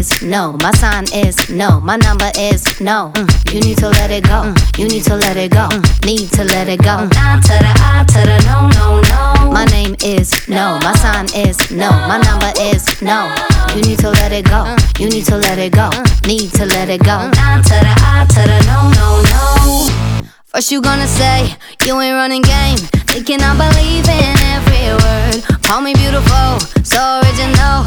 Is no, my sign is no, my number is no. Mm, you need to let it go, mm, you need to let it go, mm, need to let it go. I to the I to the no, no, no. My name is no, my sign is no, my number is no. You need to let it go, you need to let it go, need to let it go. I to the I to the no, no, no. First you gonna say you ain't running game, thinking I believe in every word. Call me beautiful, so original,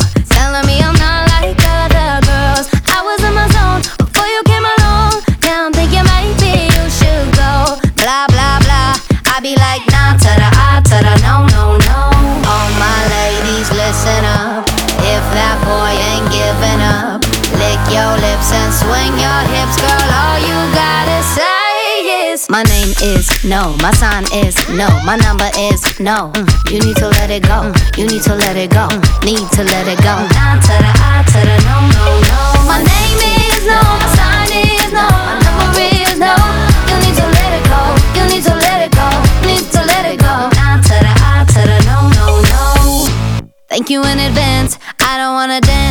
listen up. If that boy ain't giving up, lick your lips and swing your hips, girl. All you gotta say is my name is no, my sign is no, my number is no. Mm, you need to let it go, mm, you need to let it go, mm, need to let it go. I to the I to the no, no, no. My name is no, Thank you in advance. I don't wanna dance.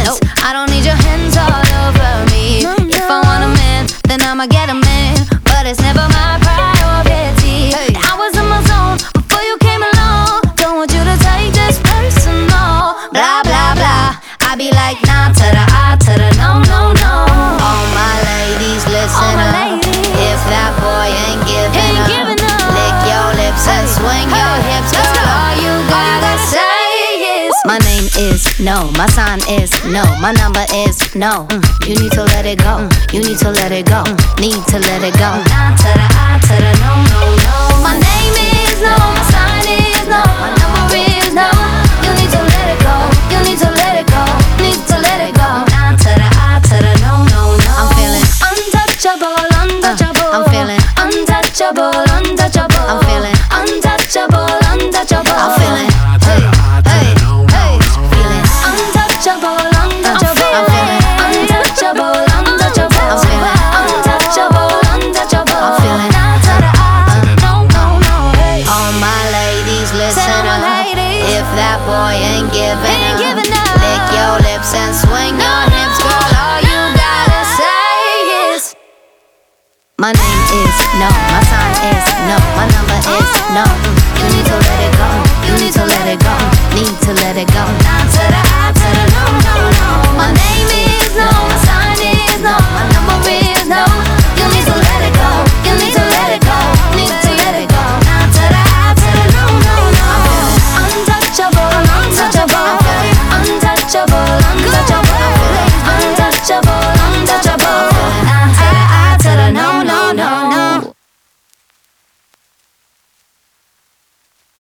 Is no, my sign is no, my number is no. Mm, you need to let it go, mm, you need to let it go, mm, need to let it go.